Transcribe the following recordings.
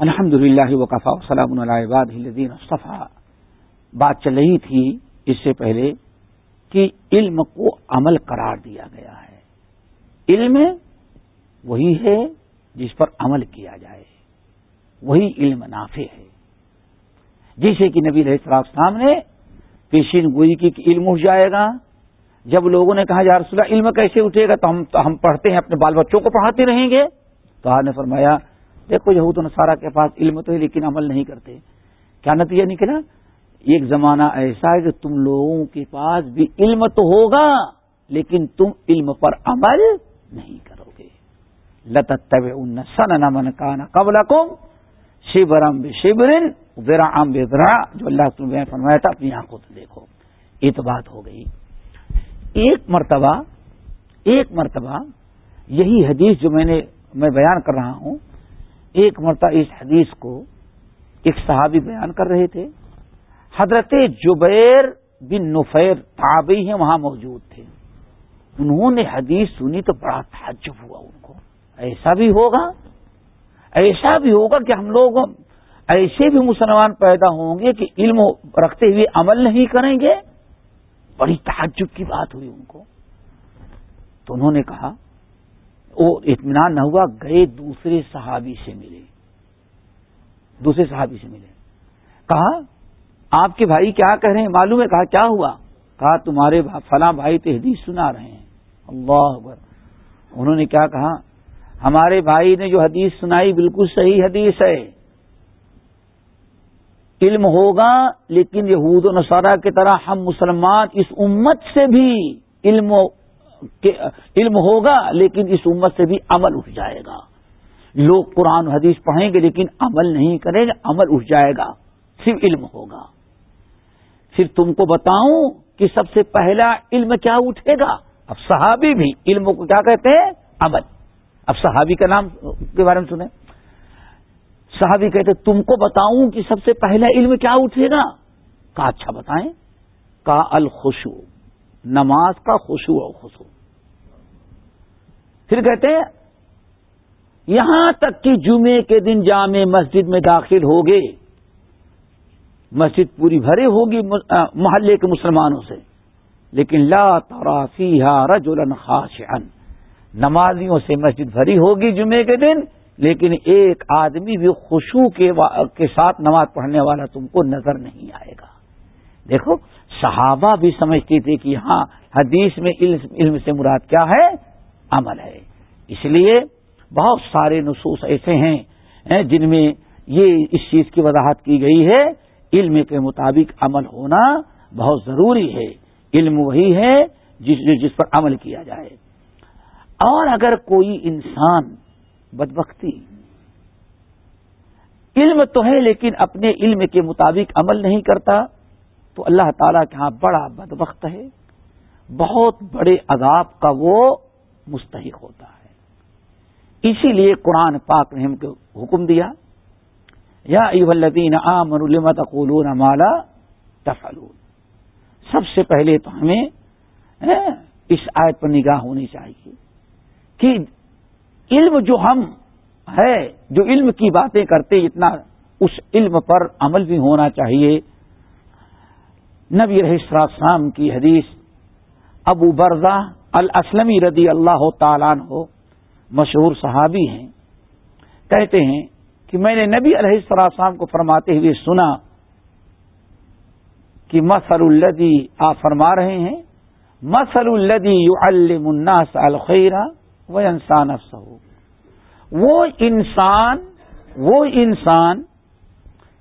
الحمد للہ وقفا وسلام الدین صفا بات چل رہی تھی اس سے پہلے کہ علم کو عمل قرار دیا گیا ہے۔ علم وہی ہے جس پر عمل کیا جائے۔ وہی علم نافع ہے۔ جیسے کہ نبی علیہ السلام نے پیشین گوئی کی کہ علم اٹھ جائے گا۔ جب لوگوں نے کہا، یا رسول اللہ، علم کیسے اٹھے گا؟ تو ہم تو ہم پڑھتے ہیں، اپنے بال بچوں کو پڑھاتے رہیں گے۔ تو آپ نے فرمایا دیکھو یہود نصارہ کے پاس علم تو ہے لیکن عمل نہیں کرتے۔ کیا نتیجہ نکلا؟ ایک زمانہ ایسا ہے کہ تم لوگوں کے پاس بھی علم تو ہوگا، لیکن تم علم پر عمل نہیں کرو گے۔ لت ان سن نمن کا نا قبل کم شیبرم بے شیبرن ذرا ام بے ذرا جو اللہ تم فرمایا تھا، اپنی آنکھوں سے دیکھو۔ یہ تو بات ہو گئی۔ ایک مرتبہ ایک مرتبہ یہی حدیث جو میں نے، میں بیان کر رہا ہوں ایک مرتبہ اس حدیث کو ایک صحابی بیان کر رہے تھے، حضرت جبیر بن نفیر تابعی ہیں، وہاں موجود تھے۔ انہوں نے حدیث سنی تو بڑا تعجب ہوا ان کو۔ ایسا بھی ہوگا، ایسا بھی ہوگا کہ ہم لوگ ایسے بھی مسلمان پیدا ہوں گے کہ علم رکھتے ہوئے عمل نہیں کریں گے۔ بڑی تعجب کی بات ہوئی ان کو۔ تو انہوں نے کہا وہ اطمینان نہ ہوا، گئے دوسرے صحابی سے ملے۔ دوسرے صحابی سے ملے۔ کہا، آپ کے بھائی کیا کہہ رہے ہیں؟ معلوم ہے۔ کہا، کیا ہوا؟ کہا، تمہارے فلاں بھائی تو حدیث سنا رہے ہیں۔ اللہ اکبر۔ انہوں نے کیا کہا؟ ہمارے بھائی نے جو حدیث سنائی بالکل صحیح حدیث ہے۔ علم ہوگا، لیکن یہود و نصارہ کی طرح ہم مسلمان اس امت سے بھی علم علم ہوگا لیکن اس امت سے بھی عمل اٹھ جائے گا۔ لوگ قرآن حدیث پڑھیں گے لیکن عمل نہیں کریں گے، عمل اٹھ جائے گا۔ صرف علم ہوگا۔ پھر تم کو بتاؤں کہ سب سے پہلا علم کیا اٹھے گا؟ اب صحابی بھی علم کو کیا کہتے ہیں؟ عمل۔ اب صحابی کا نام کے بارے میں سنیں۔ صحابی کہتے تم کو بتاؤں کہ سب سے پہلا علم کیا اٹھے گا؟ کا اچھا بتائیں۔ کا الخوشو نماز کا خوشو اور خوشو پھر کہتے ہیں، یہاں تک کہ جمعے کے دن جامع مسجد میں داخل ہوگے۔ مسجد پوری بھرے ہوگی محلے کے مسلمانوں سے۔ لیکن لا ترافی رجلا خاشعا نمازیوں سے مسجد بھری ہوگی جمعے کے دن، لیکن ایک آدمی بھی خوشو کے ساتھ نماز پڑھنے والا تم کو نظر نہیں آئے گا۔ دیکھو صحابہ بھی سمجھتی تھی کہ ہاں حدیث میں علم سے مراد کیا ہے؟ عمل ہے۔ اس لیے بہت سارے نصوص ایسے ہیں جن میں یہ اس چیز کی وضاحت کی گئی ہے، علم کے مطابق عمل ہونا بہت ضروری ہے۔ علم وہی ہے جس جس پر عمل کیا جائے۔ اور اگر کوئی انسان بدبختی، علم تو ہے لیکن اپنے علم کے مطابق عمل نہیں کرتا تو اللہ تعالیٰ کے ہاں بڑا بدبخت ہے۔ بہت بڑے عذاب کا وہ مستحق ہوتا ہے۔ اسی لیے قرآن پاک نے ہم کو حکم دیا، یا ایولدین عام لمت قولون مالا تفلون سب سے پہلے تو ہمیں اس آیت پر نگاہ ہونی چاہیے کہ علم جو ہم ہے، جو علم کی باتیں کرتے اتنا اس علم پر عمل بھی ہونا چاہیے۔ نبی رحسرام کی حدیث ابو برزا الاسلمی رضی اللہ تعالیٰ ہو مشہور صحابی ہیں۔ کہتے ہیں کہ میں نے نبی علیہ السلام کو فرماتے ہوئے سنا کہ مسل الدی آپ فرما رہے ہیں مسل الدی یو الناس الخیرہ وہ انسان افسو وہ انسان وہ انسان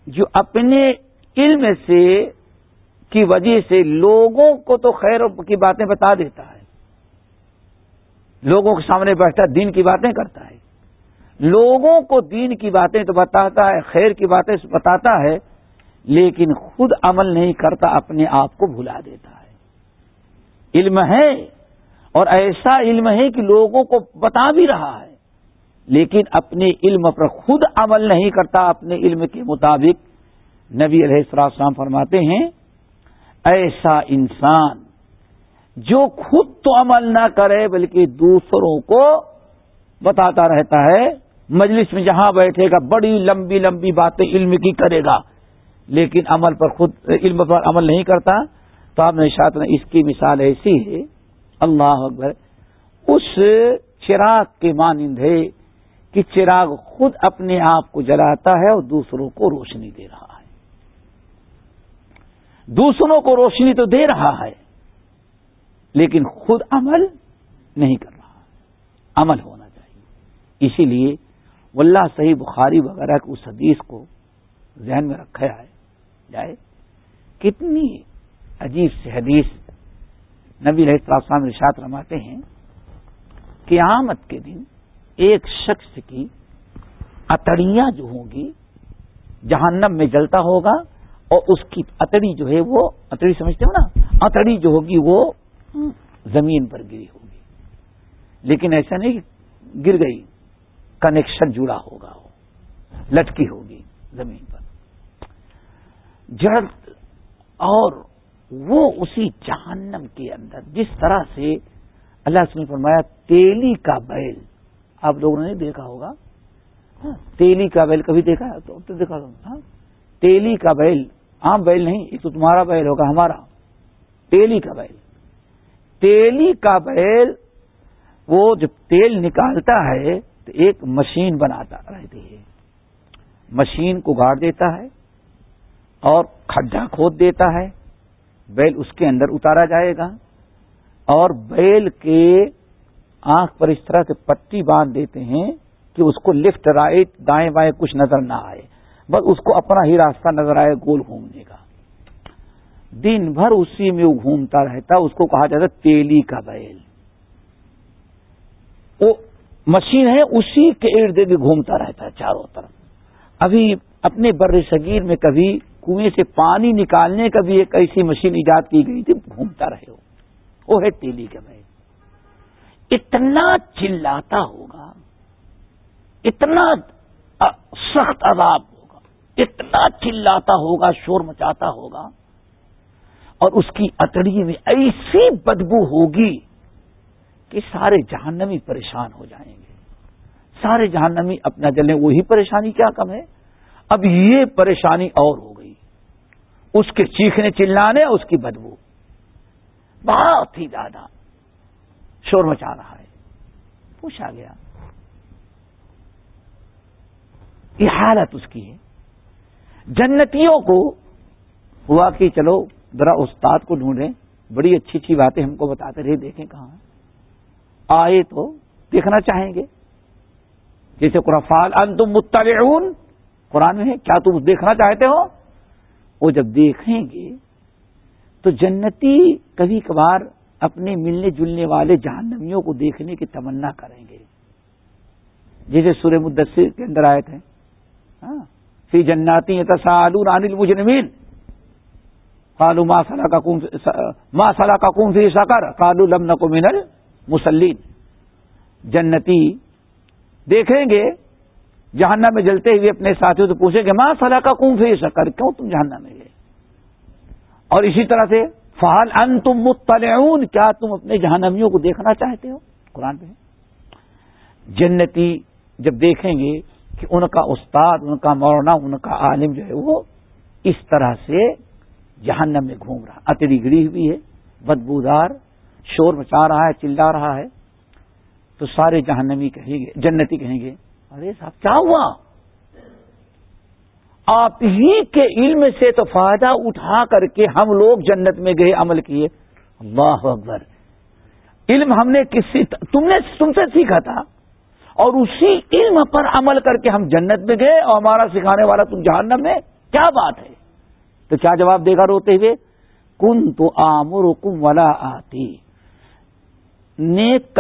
جو اپنے علم سے کی وجہ سے لوگوں کو تو خیر کی باتیں بتا دیتا ہے۔ لوگوں کے سامنے بیٹھتا دین کی باتیں کرتا ہے۔ لوگوں کو دین کی باتیں تو بتاتا ہے، خیر کی باتیں بتاتا ہے، لیکن خود عمل نہیں کرتا، اپنے آپ کو بھلا دیتا ہے۔ علم ہے، اور ایسا علم ہے کہ لوگوں کو بتا بھی رہا ہے۔ لیکن اپنے علم پر خود عمل نہیں کرتا، اپنے علم کے مطابق نبی علیہ السلام فرماتے ہیں ایسا انسان جو خود تو عمل نہ کرے بلکہ دوسروں کو بتاتا رہتا ہے، مجلس میں جہاں بیٹھے گا، بڑی لمبی لمبی باتیں علم کی کرے گا۔ لیکن عمل پر خود، علم پر عمل نہیں کرتا۔ تو آپ نے شاید اس کی مثال ایسی ہے، اللہ اکبر، اس چراغ کے مانند ہے کہ چراغ خود اپنے آپ کو جلاتا ہے اور دوسروں کو روشنی دے رہا ہے۔ دوسروں کو روشنی تو دے رہا ہے، لیکن خود عمل نہیں کر رہا۔ عمل ہونا چاہیے۔ اسی لیے واللہ صحیح بخاری وغیرہ کے اس حدیث کو ذہن میں رکھا ہے، جائے۔ کتنی عجیب سے حدیث نبی علیہ السلام رشاط رماتے ہیں، قیامت کے دن ایک شخص کی اتڑیاں جو ہوں گی جہنم میں جلتا ہوگا اور اس کی اتڑی جو ہے وہ اتڑی سمجھتے ہو نا؟ اتڑی جو ہوگی وہ زمین پر گری ہوگی۔ لیکن ایسا نہیں گر گئی کنیکشن جڑا ہوگا وہ لٹکی ہوگی زمین پر۔ جڑ اور وہ اسی جہنم کے اندر جس طرح سے اللہ نے فرمایا تیلی کا بیل۔ آپ لوگوں نے دیکھا ہوگا؟ ہاں، تیلی کا بیل کبھی دیکھا تو دیکھا ہاں۔ تیلی کا بیل عام بیل نہیں، یہ تو تمہارا بیل ہوگا، ہمارا۔ تیلی کا بیل۔ تیلی کا بیل، وہ جب تیل نکالتا ہے تو ایک مشین بناتا رہتی ہے مشین کو گاڑ دیتا ہے اور کھڈا کھود دیتا ہے۔ بیل اس کے اندر اتارا جائے گا اور بیل کے آنکھ پر اس طرح سے پٹی باندھ دیتے ہیں کہ اس کو لیفٹ رائٹ دائیں بائیں کچھ نظر نہ آئے۔ بس اس کو اپنا ہی راستہ نظر آئے گول گھومنے کا۔ دن بھر اسی میں وہ گھومتا رہتا، اس کو کہا جاتا تیلی کا بیل۔ وہ مشین ہے، اسی کے ارد گرد گھومتا رہتا ہے چاروں طرف۔ ابھی اپنے بر صغیر میں کبھی کنویں سے پانی نکالنے کا بھی ایک ایسی مشین ایجاد کی گئی تھی، گھومتا رہے ہو وہ ہے تیلی کا بیل۔ اتنا چلاتا ہوگا، اتنا سخت عذاب اتنا چلاتا ہوگا، شور مچاتا ہوگا، اور اس کی اتڑی میں ایسی بدبو ہوگی کہ سارے جہنمی پریشان ہو جائیں گے۔ سارے جہنمی اپنا جلیں، وہی پریشانی کیا کم ہے؟ اب یہ پریشانی اور ہو گئی۔ اس کے چیخنے، چلانے، اس کی بدبو۔ بہت ہی زیادہ شور مچا رہا ہے۔ پوچھا گیا، یہ حالت اس کی ہے۔ جنتیوں کو ہوا کہ چلو ذرا استاد کو ڈھونڈیں، بڑی اچھی اچھی باتیں ہم کو بتاتے رہے، دیکھیں کہاں آئے تو دیکھنا چاہیں گے۔ جیسے قرفال ان تم قرآن میں ہے، کیا تم دیکھنا چاہتے ہو؟ وہ جب دیکھیں گے تو جنتی کبھی کبھار اپنے ملنے جلنے والے جہنمیوں کو دیکھنے کی تمنا کریں گے۔ جیسے سورہ مدثر کے اندر آئے تھے ہاں۔ فی جناتی تصالون عن المجرمین. قالوا ما سلككم ما سلككم في سقر. قالوا لم نكن من المصلين جنتی دیکھیں گے، جہنم میں جلتے ہوئے اپنے ساتھیوں سے پوچھیں گے ماں صلاح کا کون فی سکر کیوں تم جہنم میں گئے؟ اور اسی طرح سے، فہل ان تم مطلعون؟ کیا تم اپنے جہنمیوں کو دیکھنا چاہتے ہو؟ قرآن پہ جنتی جب دیکھیں گے کہ ان کا استاد، ان کا مولانا، ان کا عالم جو ہے وہ اس طرح سے جہنم میں گھوم رہا اتری گڑی ہوئی ہے، بدبودار، شور مچا رہا ہے، چلا رہا ہے۔ تو سارے جہنمی کہیں گے، جنتی کہیں گے، ارے صاحب، کیا ہوا؟ آپ ہی کے علم سے تو فائدہ اٹھا کر کے ہم لوگ جنت میں گئے، عمل کیے۔ اللہ اکبر۔ علم ہم نے کسی تم نے، تم سے سیکھا تھا۔ اور اسی علم پر عمل کر کے ہم جنت میں گئے اور ہمارا سکھانے والا تم جہنم میں کیا بات ہے؟ تو کیا جواب دے گا روتے ہوئے؟ کن تو آمر کم والا آتی نیک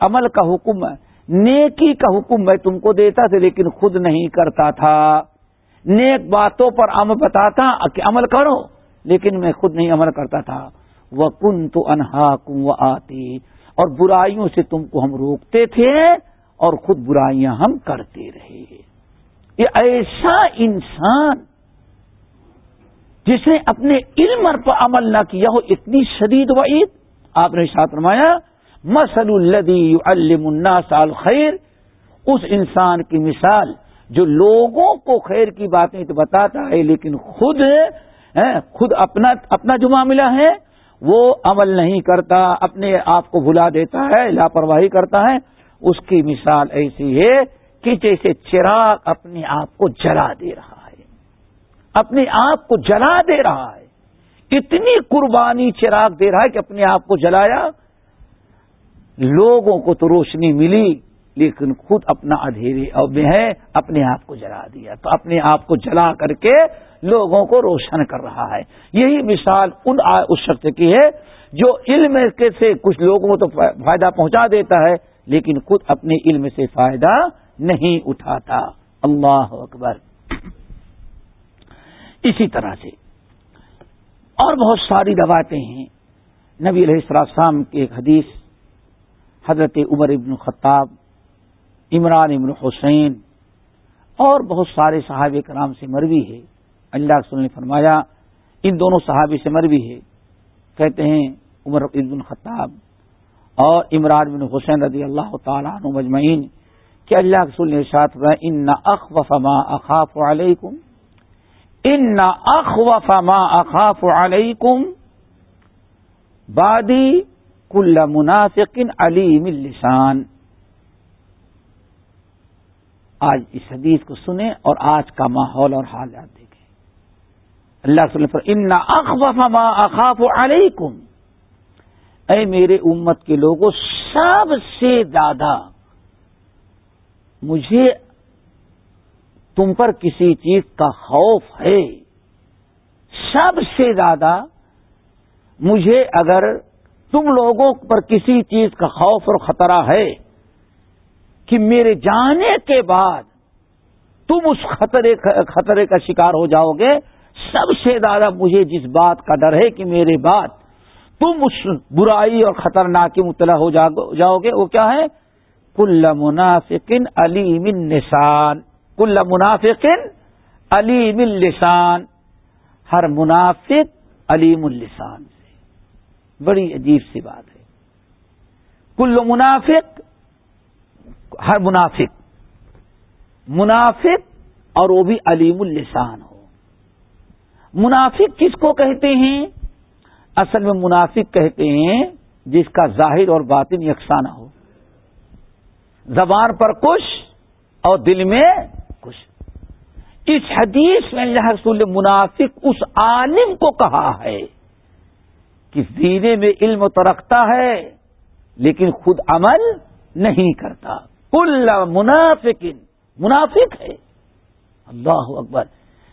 عمل کا حکم، نیکی کا حکم میں تم کو دیتا تھا لیکن خود نہیں کرتا تھا۔ نیک باتوں پر عمل بتاتا کہ عمل کرو، لیکن میں خود نہیں عمل کرتا تھا۔ وہ کن تو انہا کم و آتی اور برائیوں سے تم کو ہم روکتے تھے۔ اور خود برائیاں ہم کرتے رہے یہ ایسا انسان جس نے اپنے علم پر عمل نہ کیا ہو، اتنی شدید وعید۔ آپ نے ساتھ رمایا مسل الدی الناس الخیر اس انسان کی مثال جو لوگوں کو خیر کی باتیں تو بتاتا ہے، لیکن خود خود اپنا اپنا جو معاملہ ہے، وہ عمل نہیں کرتا، اپنے آپ کو بھلا دیتا ہے، لاپرواہی کرتا ہے۔ اس کی مثال ایسی ہے کہ جیسے چراغ اپنے آپ کو جلا دے رہا ہے۔ اپنے آپ کو جلا دے رہا ہے۔ اتنی قربانی چراغ دے رہا ہے کہ اپنے آپ کو جلایا۔ لوگوں کو تو روشنی ملی، لیکن خود اپنا ادھیرے میں ہے، اپنے آپ کو جلا دیا۔ تو اپنے آپ کو جلا کر کے لوگوں کو روشن کر رہا ہے۔ یہی مثال ان اس شخص کی ہے جو علم کے سے کچھ لوگوں کو تو فائدہ پہنچا دیتا ہے۔ لیکن خود اپنے علم سے فائدہ نہیں اٹھاتا۔ اللہ اکبر۔ اسی طرح سے اور بہت ساری روایتیں ہیں۔ نبی علیہ السلام کی ایک حدیث، حضرت عمر ابن خطاب عمران ابن حسین اور بہت سارے صحابہ کرام سے مروی ہے۔ اللہ رسول نے فرمایا، ان دونوں صحابی سے مروی ہے۔ کہتے ہیں، عمر ابن خطاب اور عمران بن حسین رضی اللہ تعالیٰ عنہ مجمعین کہ اللہ رسول نے ساتھ ان اخوف ما اخاف علیکم. ان اخوف ما اخاف علیکم بادی کل منافقن علیم اللسان۔ آج اس حدیث کو سنیں اور آج کا ماحول اور حالات دیکھیں۔ اللہ صلی اللہ ان اخوف ما اخاف علیکم. اے میرے امت کے لوگوں، سب سے زیادہ مجھے تم پر کسی چیز کا خوف ہے۔ سب سے زیادہ مجھے اگر تم لوگوں پر کسی چیز کا خوف اور خطرہ ہے کہ میرے جانے کے بعد تم اس خطرے خطرے کا شکار ہو جاؤ گے، سب سے زیادہ مجھے جس بات کا ڈر ہے کہ میرے بعد تم اس برائی اور خطرناک مطلع ہو جاؤ گے، وہ کیا ہے؟ کل منافقن علیم نسان کل منافقن علیم السان ہر منافق علیم السان سے۔ بڑی عجیب سی بات ہے۔ کل منافق، ہر منافق منافق اور وہ بھی علیم السان ہو۔ منافق کس کو کہتے ہیں؟ اصل میں منافق کہتے ہیں جس کا ظاہر اور باطن یکساں ہو۔ زبان پر کچھ اور دل میں کچھ اس حدیث میں اللہ رسول منافق اس عالم کو کہا ہے کہ دینے میں علم تو رکھتا ہے، لیکن خود عمل نہیں کرتا۔ کل منافق منافق ہے۔ اللہ اکبر،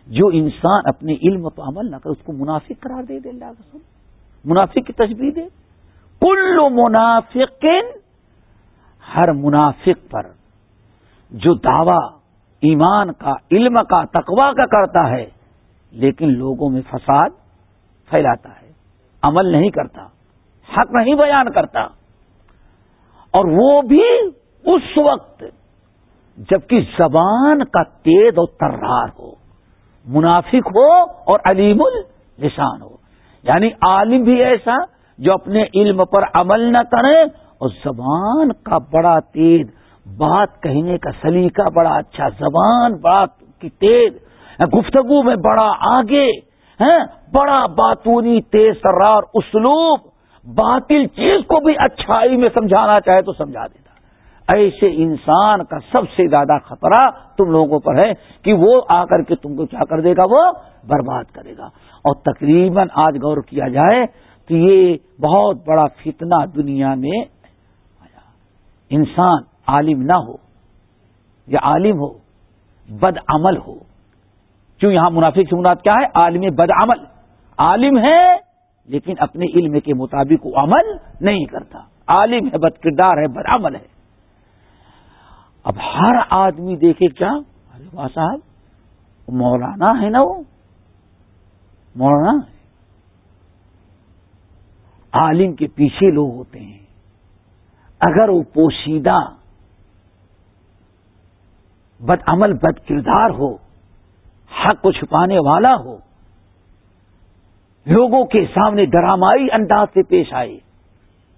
جو انسان اپنے علم و عمل نہ کرے، اس کو منافق قرار دے دے اللہ رسول۔ منافق کی تجبی دے کل منافق ہر منافق پر جو دعوی، ایمان کا، علم کا تقوا کا کرتا ہے، لیکن لوگوں میں فساد پھیلاتا ہے۔ عمل نہیں کرتا، حق نہیں بیان کرتا۔ اور وہ بھی اس وقت جبکہ زبان کا تیز اور ترار ہو، منافق ہو اور علیم السان ہو۔ یعنی عالم بھی ایسا جو اپنے علم پر عمل نہ کرے اور زبان کا بڑا تیز، بات کہنے کا سلیقہ، بڑا اچھا زبان، بات کی تیز، گفتگو میں بڑا آگے بڑا باتونی، تیز ترار، اسلوب، باطل چیز کو بھی اچھائی میں سمجھانا چاہے تو سمجھا دیتا ایسے انسان کا سب سے زیادہ خطرہ تم لوگوں پر ہے کہ وہ آ کر کے تم کو کیا کر دے گا؟ وہ برباد کرے گا۔ اور تقریباً آج غور کیا جائے تو یہ بہت بڑا فتنہ دنیا میں آیا۔ انسان عالم نہ ہو یا عالم ہو، بد عمل ہو۔ کیوں یہاں منافق سے مراد کیا ہے؟ عالم بد عمل۔ عالم ہے لیکن اپنے علم کے مطابق وہ عمل نہیں کرتا۔ عالم ہے، بد کردار ہے، بد عمل ہے۔ اب ہر آدمی دیکھے کیا؟ ارے واہ صاحب مولانا ہے نا وہ۔ مولانا عالم کے پیچھے لوگ ہوتے ہیں۔ اگر وہ پوشیدہ بد عمل بد کردار ہو، حق کو چھپانے والا ہو، لوگوں کے سامنے ڈرامائی انداز سے پیش آئے،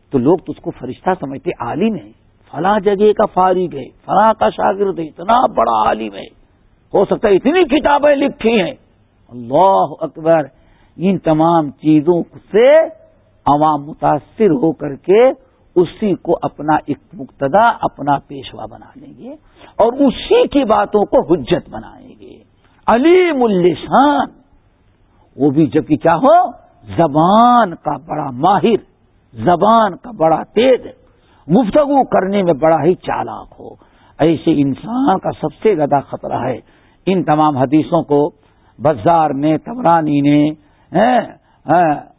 تو لوگ تو اس کو فرشتہ سمجھتے عالم ہے فلاں جگہ کا فارغ ہے فلاں کا شاگرد ہے، اتنا بڑا عالم ہے۔ ہو سکتا ہے اتنی کتابیں لکھی ہیں۔ اللہ اکبر، ان تمام چیزوں سے عوام متاثر ہو کر کے اسی کو اپنا ایک مقتدا، اپنا پیشوا بنا لیں گے اور اسی کی باتوں کو حجت بنائیں گے۔ علیم السان وہ بھی جبکہ کیا ہو؟ زبان کا بڑا ماہر، زبان کا بڑا تیز۔ گفتگو کرنے میں بڑا ہی چالاک ہو۔ ایسے انسان کا سب سے زیادہ خطرہ ہے۔ ان تمام حدیثوں کو بزار نے تبرانی نے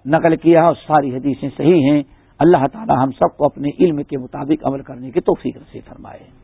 نقل کیا اور ساری حدیثیں صحیح ہیں۔ اللہ تعالی ہم سب کو اپنے علم کے مطابق عمل کرنے کی توفیق سے فرمائے۔